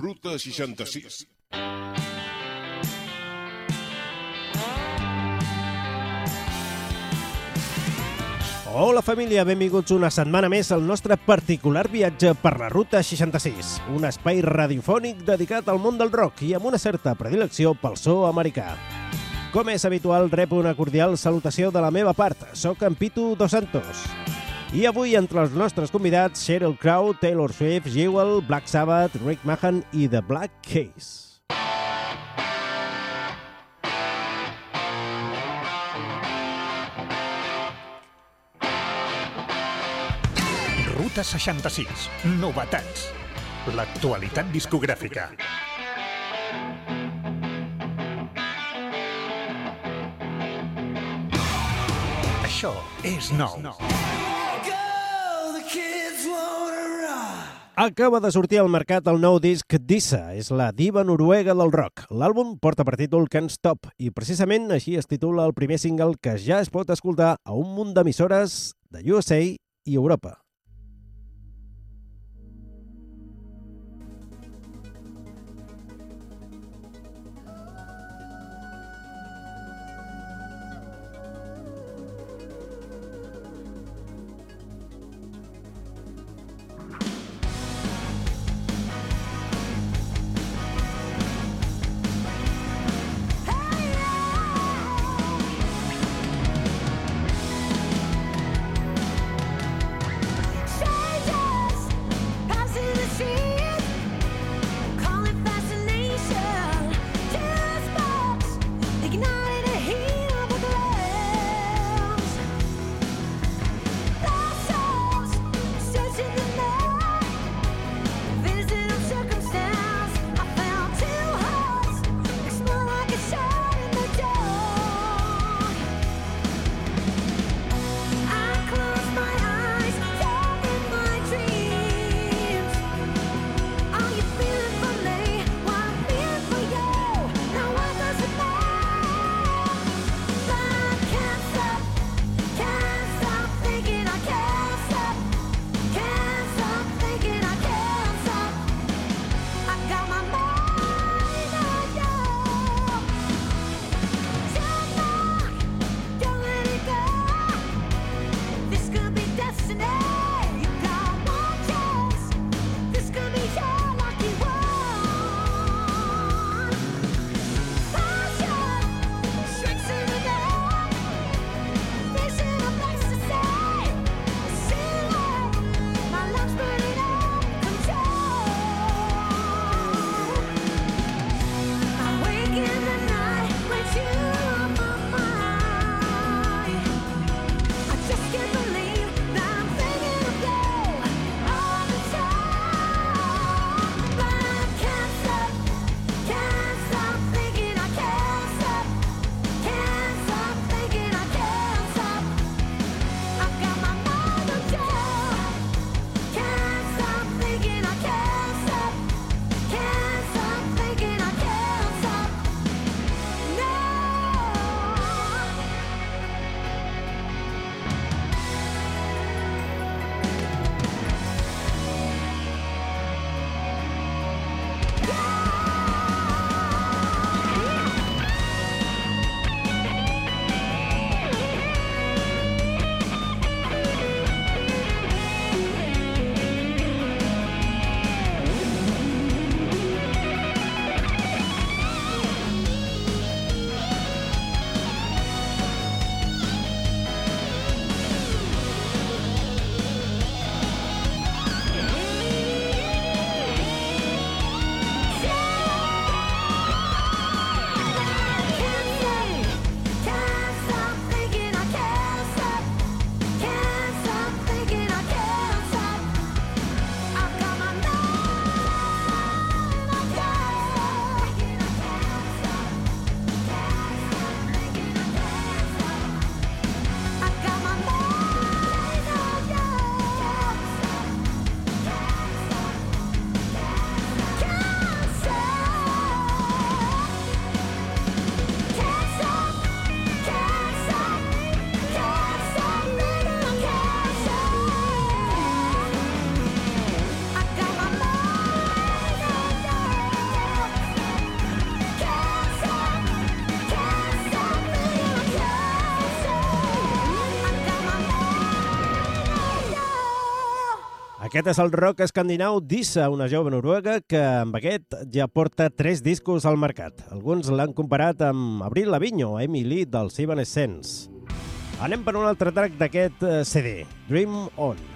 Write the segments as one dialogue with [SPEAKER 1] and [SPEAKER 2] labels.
[SPEAKER 1] Ruta 66.
[SPEAKER 2] Hola família, benvinguts una setmana més al nostre particular viatge per la Ruta 66, un espai radiofònic dedicat al món del rock i amb una certa predilecció pel so americà. Com és habitual, rep una cordial salutació de la meva part. Soc en Pitu Dos Santos. I avui, entre els nostres convidats, Sheryl Crow, Taylor Swift, Jewel, Black Sabbath, Rick Mahan i The Black Case.
[SPEAKER 3] Ruta 66. Novetats. L'actualitat discogràfica. Això és nou.
[SPEAKER 2] Acaba de sortir al mercat el nou disc Dissa, és la diva noruega del rock. L'àlbum porta per títol Can't Stop i precisament així es titula el primer single que ja es pot escoltar a un munt d'emissores de USA i Europa.
[SPEAKER 4] Aquest és el rock escandinau d'Issa, una jove noruega que amb aquest ja porta tres discos al mercat. Alguns l'han comparat amb Abril Lavigne o Emily dels Evanescence. Anem per un altre track d'aquest eh, CD, Dream On.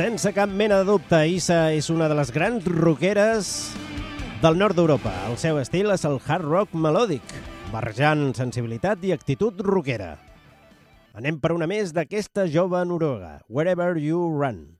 [SPEAKER 4] Sense cap mena de dubte, Issa és una de les grans rockeres del nord d'Europa. El seu estil és el hard rock melòdic, barrejant sensibilitat i actitud rockera. Anem per una més d'aquesta jove noruega, Wherever You Run.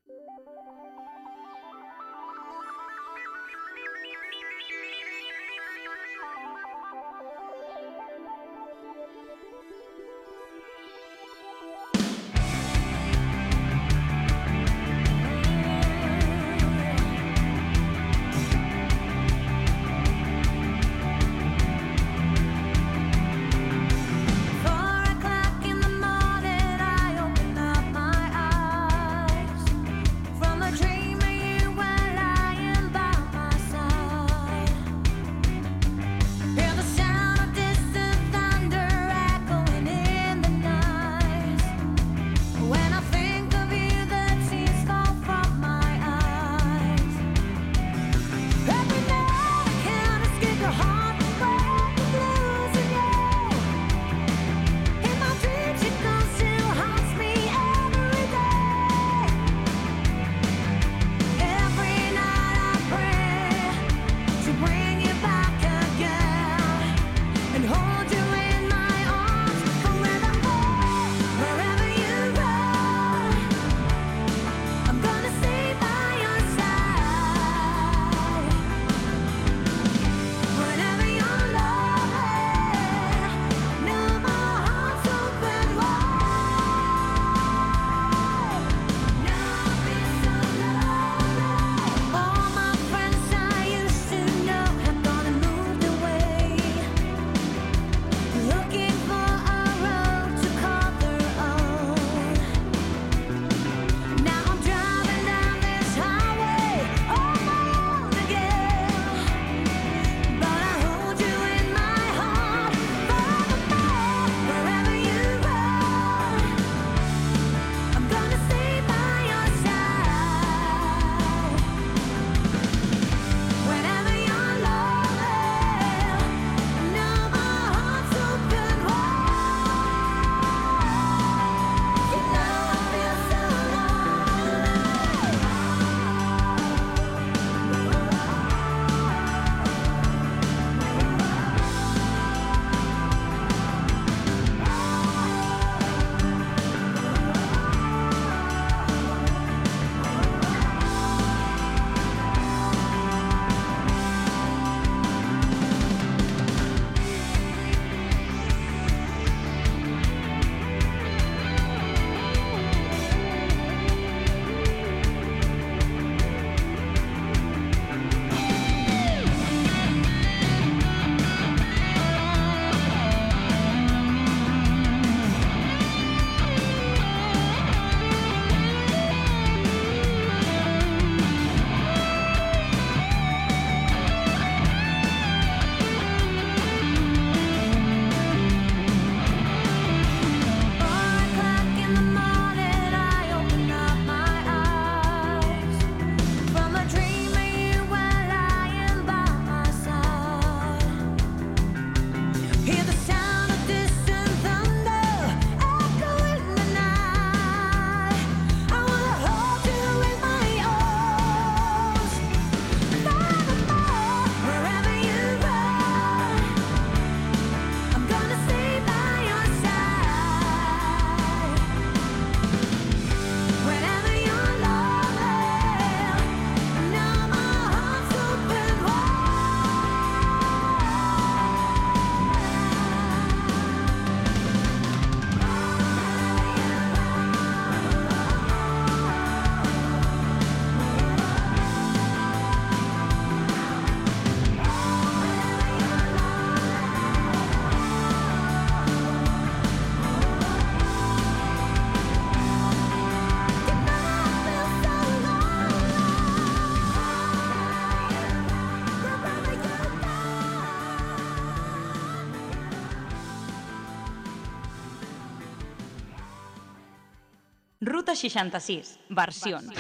[SPEAKER 1] 66, versions.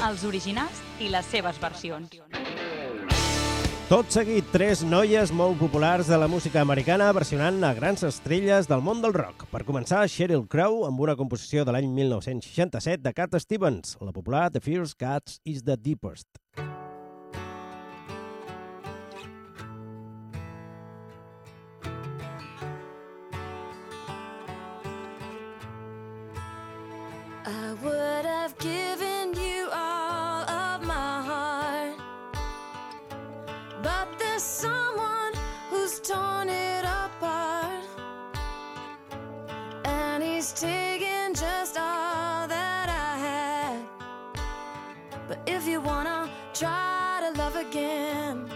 [SPEAKER 1] Els originals i les seves versions.
[SPEAKER 2] Tot seguit, tres noies molt populars de la música americana versionant a grans estrelles del món del rock. Per començar, Sheryl Crow amb una composició de l'any 1967 de Cat Stevens, la popular The Fierce Cats is the Deepest.
[SPEAKER 4] I would have given you all of my heart. But there's someone who's torn it apart. And he's taken just all that I had. But if you wanna try to love again,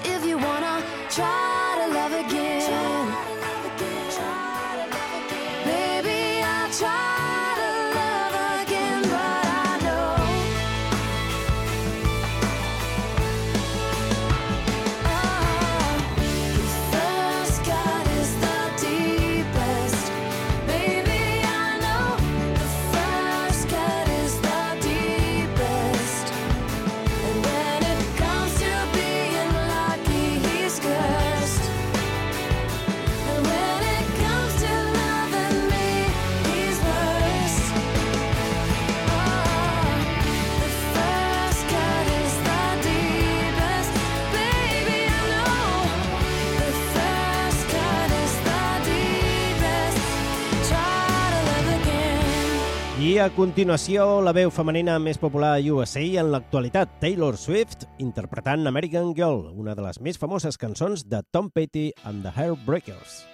[SPEAKER 4] If you wanna try to love again, a
[SPEAKER 2] continuació, la veu femenina més popular a USA en l'actualitat, Taylor Swift, interpretant American Girl, una de les més famoses cançons de Tom Petty and the Heartbreakers.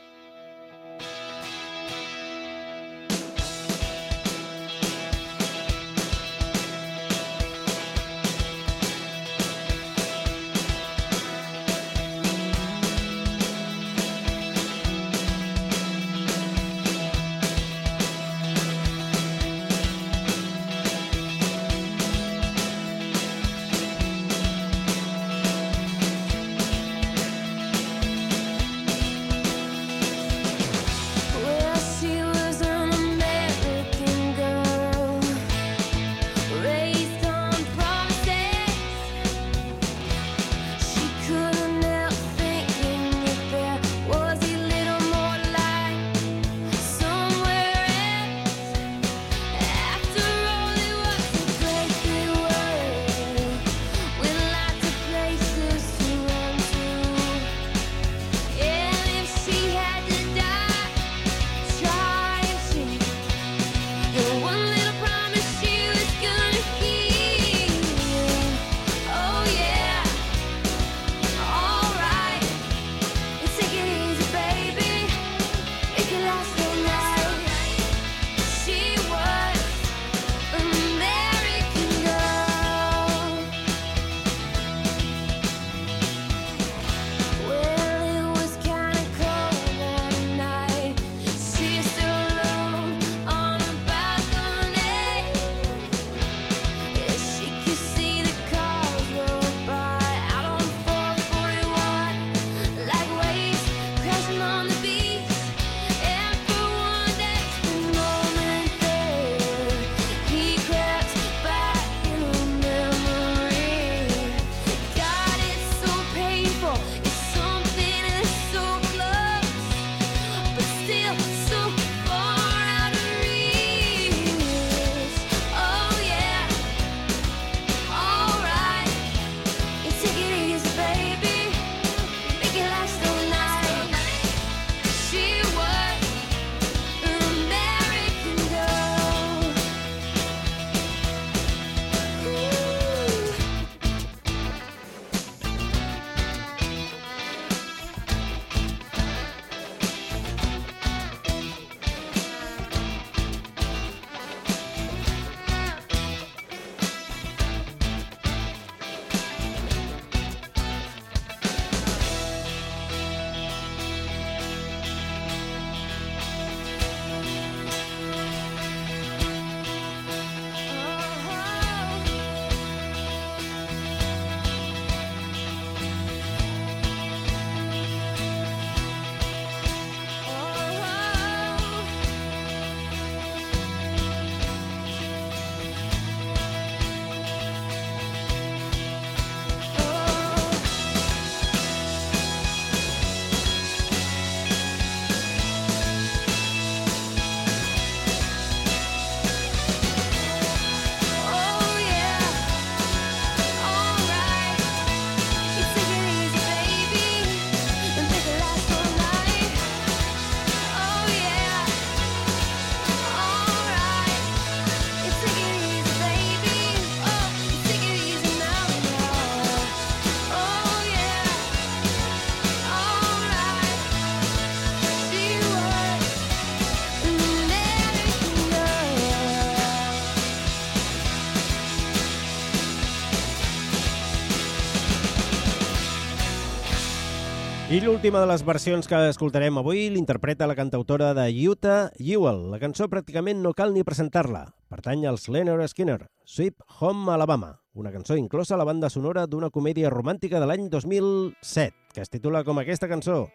[SPEAKER 4] I
[SPEAKER 5] l'última de les versions que escoltarem avui l'interpreta la cantautora de Utah, Ewell. La cançó pràcticament no cal ni presentar-la. Pertany als Leonard Skinner, Sweet Home Alabama, una cançó inclosa a la banda sonora d'una comèdia romàntica de l'any 2007, que es titula com aquesta cançó,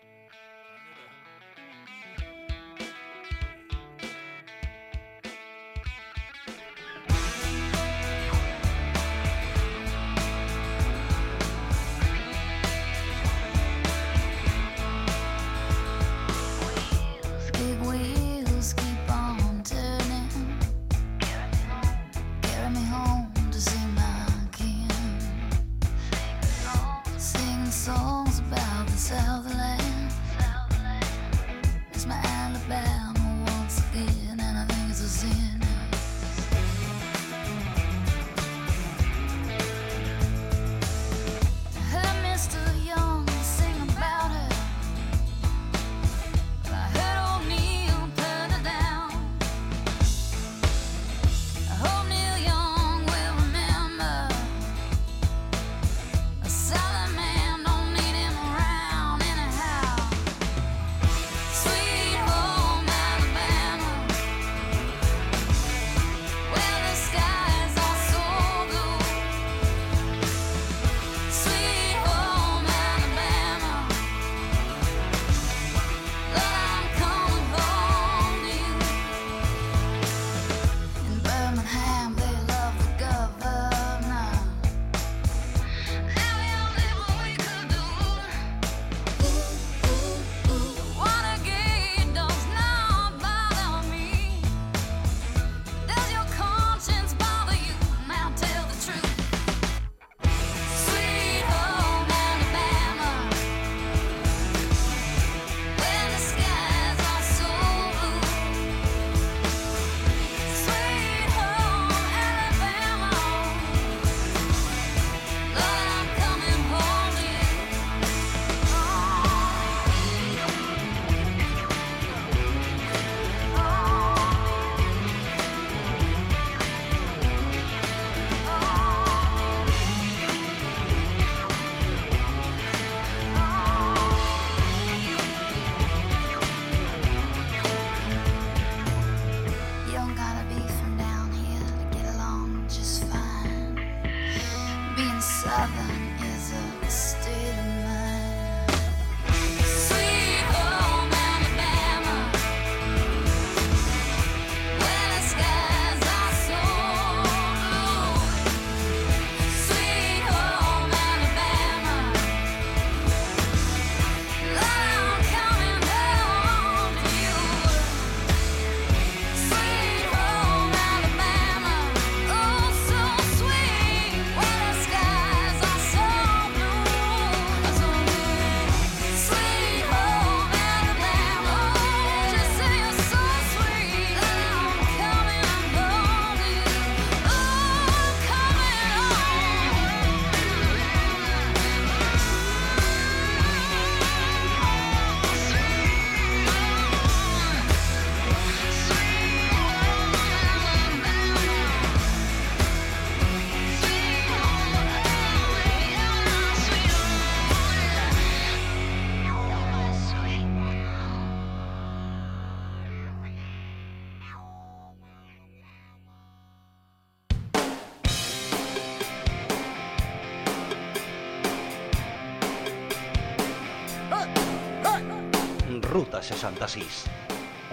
[SPEAKER 6] 66.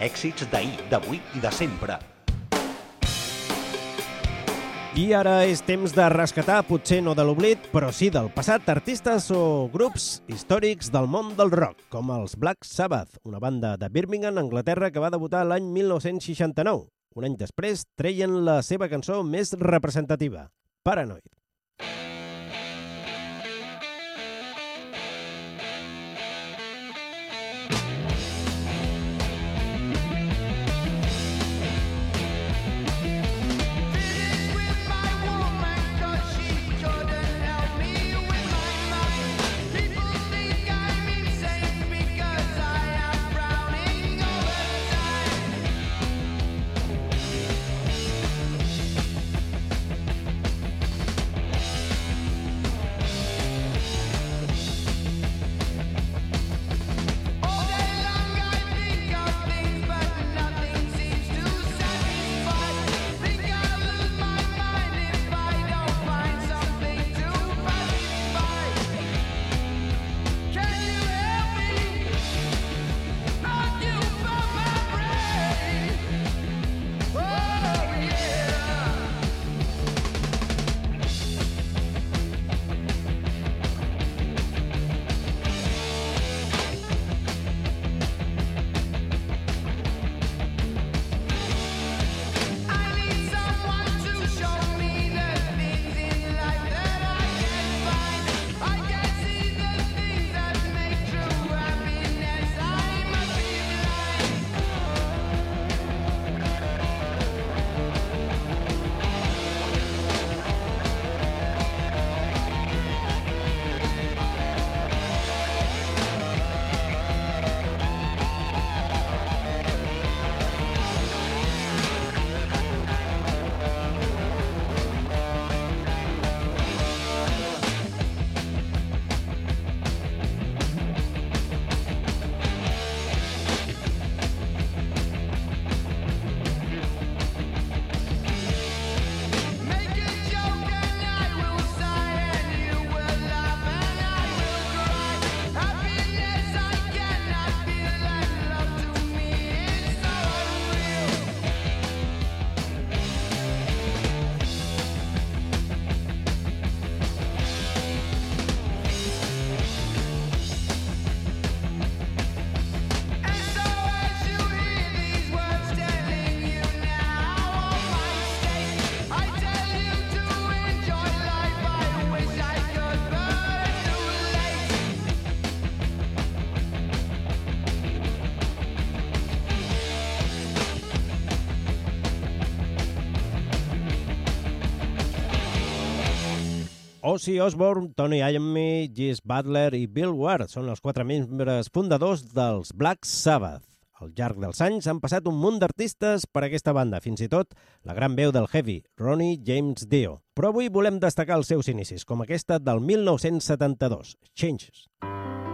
[SPEAKER 6] Èxits d'ahir, d'avui i de sempre.
[SPEAKER 5] I ara és temps de rescatar, potser no de l'oblit, però sí del passat, artistes o grups històrics del món del rock, com els Black Sabbath, una banda de Birmingham, Anglaterra, que va debutar l'any 1969. Un any després treien la seva cançó més representativa, Paranoid.
[SPEAKER 2] Ozzy Osbourne, Tony Iommi, Gis Butler i Bill Ward són els quatre membres fundadors dels Black Sabbath. Al llarg dels anys han passat un munt d'artistes per aquesta banda, fins i tot la gran veu del heavy, Ronnie James Dio. Però avui volem destacar els seus inicis, com aquesta del 1972, Changes.
[SPEAKER 7] I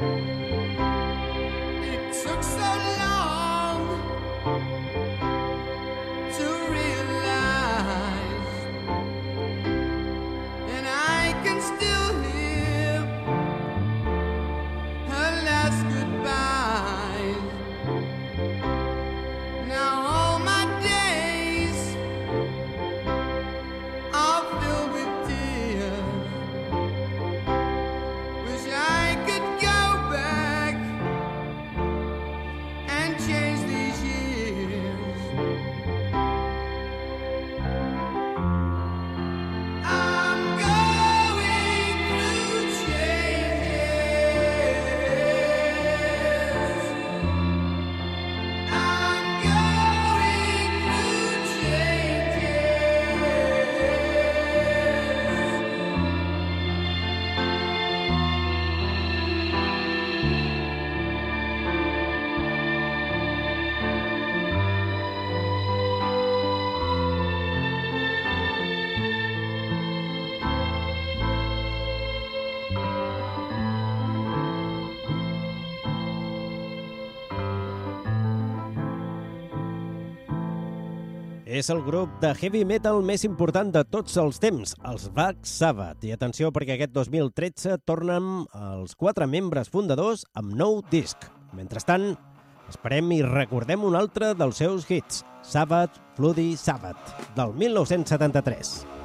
[SPEAKER 7] It took so long
[SPEAKER 2] És el grup de heavy metal més important de tots els temps, els Black Sabbath. I atenció perquè aquest 2013 tornen els quatre membres fundadors amb nou disc. Mentrestant, esperem i recordem un altre dels seus hits, Sabbath, Bloody Sabbath, del 1973.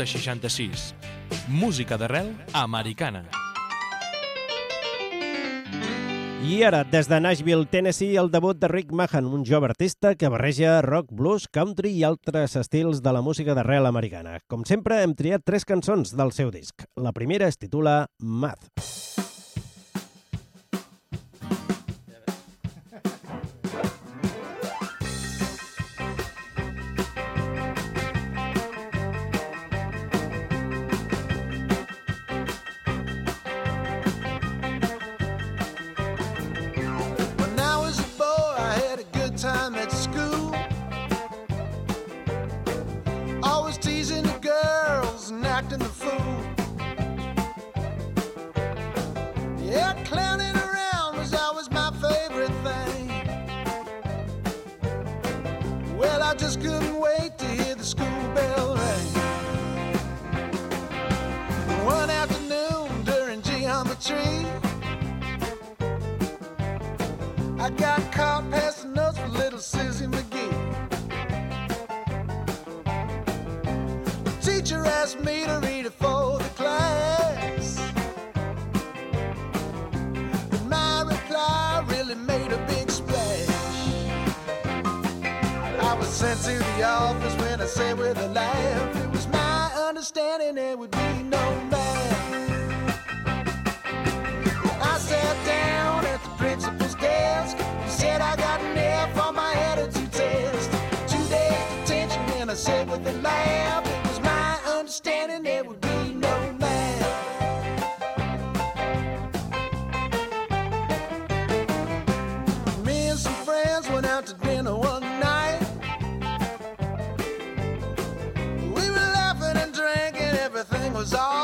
[SPEAKER 8] Ruta 66. Música d'arrel americana.
[SPEAKER 2] I ara, des de Nashville, Tennessee, el debut de Rick Mahan, un jove artista que barreja rock, blues, country i altres estils de la música d'arrel americana. Com sempre, hem triat tres cançons del seu disc. La primera es titula Math.
[SPEAKER 9] Math. was
[SPEAKER 2] all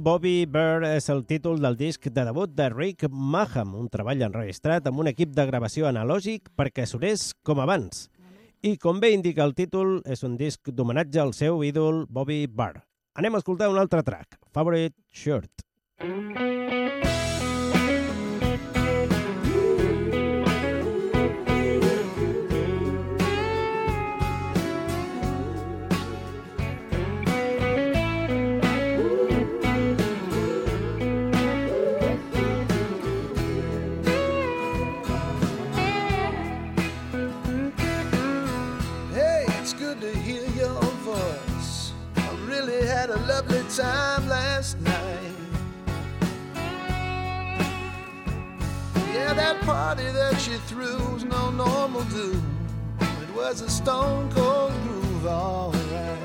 [SPEAKER 2] Bobby Bird és el títol del disc de debut de Rick Maham, un treball enregistrat amb un equip de gravació analògic perquè sonés com abans. I com bé indica el títol, és un disc d'homenatge al seu ídol Bobby Bird. Anem a escoltar un altre track, Favorite Shirt.
[SPEAKER 9] Mm -hmm. time last night. Yeah, that party that you threw was no normal do. It was a stone cold groove, alright.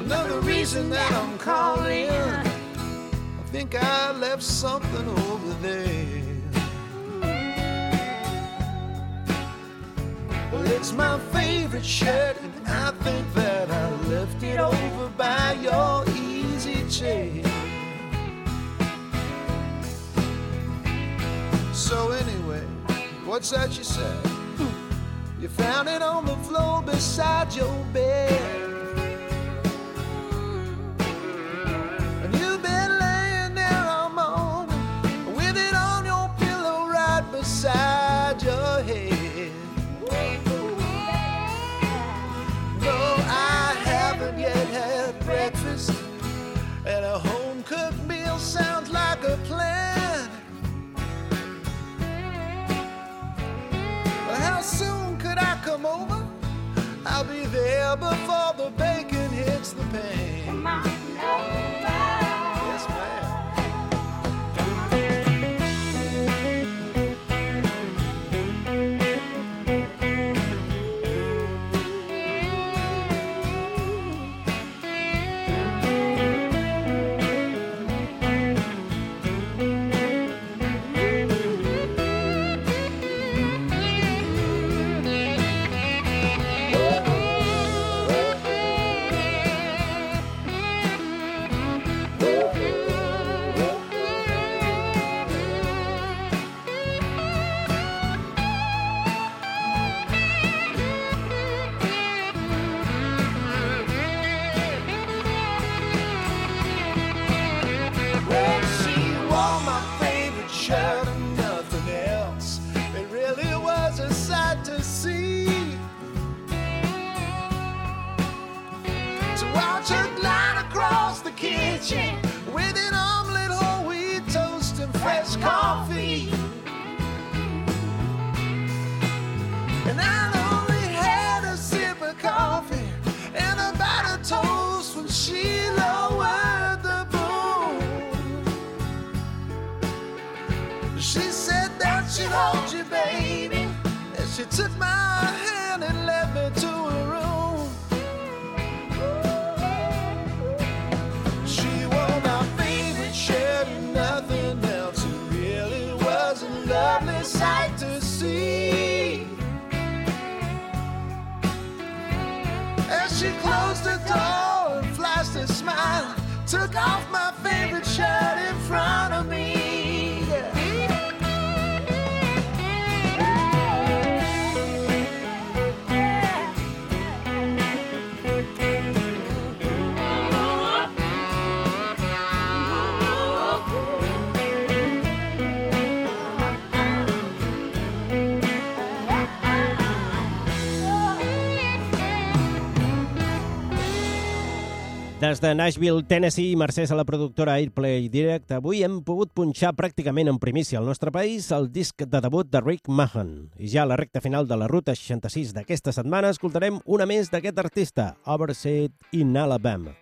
[SPEAKER 9] Another reason that I'm calling. I think I left something over there. Well, it's my favorite shirt I think that I left it over by your easy chair. So anyway, what's that you said? You found it on the floor beside your bed. Before the bacon hits the pan. Took my hand and led me to her room. She wore my favorite shirt and nothing else. It really was a lovely sight to see. As she closed the door and flashed a smile, took off my favorite shirt in front of me.
[SPEAKER 2] Des de Nashville, Tennessee, mercès a la productora Airplay Direct, avui hem pogut punxar pràcticament en primícia al nostre país el disc de debut de Rick Mahan. I ja a la recta final de la Ruta 66 d'aquesta setmana escoltarem una més d'aquest artista, Overseed
[SPEAKER 9] in Alabama.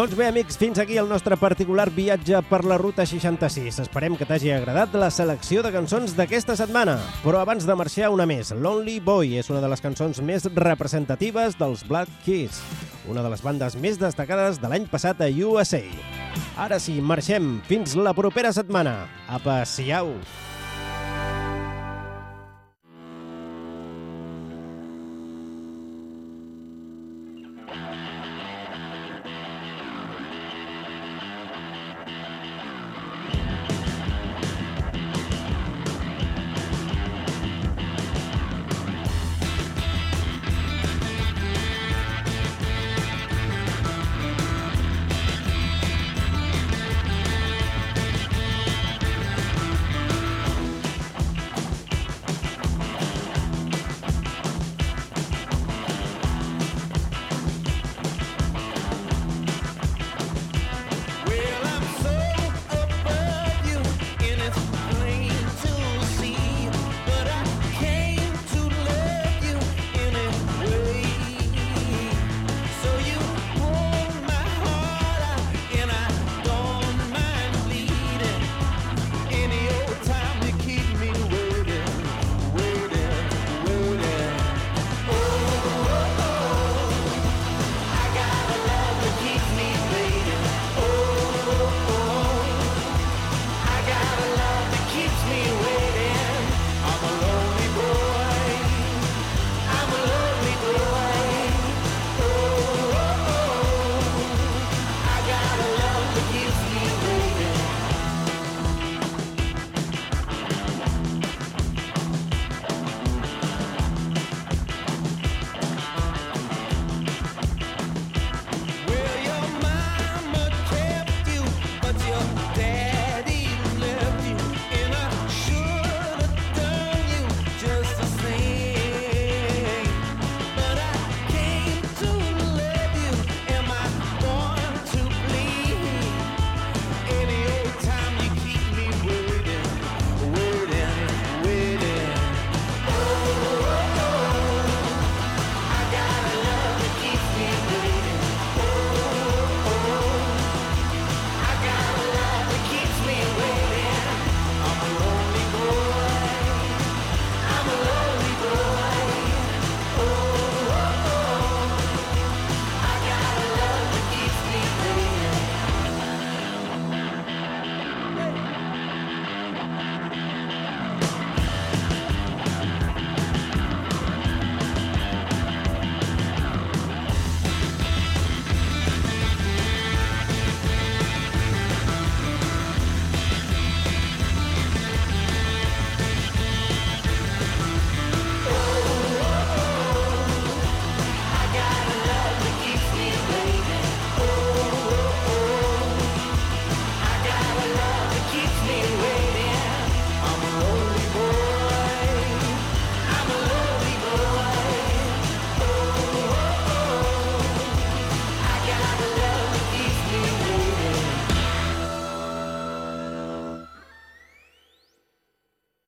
[SPEAKER 2] Doncs bé, amics, fins aquí el nostre particular viatge per la Ruta 66. Esperem que t'hagi agradat la selecció de cançons d'aquesta setmana. Però abans de marxar, una més. Lonely Boy és una de les cançons més representatives dels Black Keys, una de les bandes més destacades de l'any passat a USA. Ara sí, marxem. Fins la propera setmana. Apa, siau!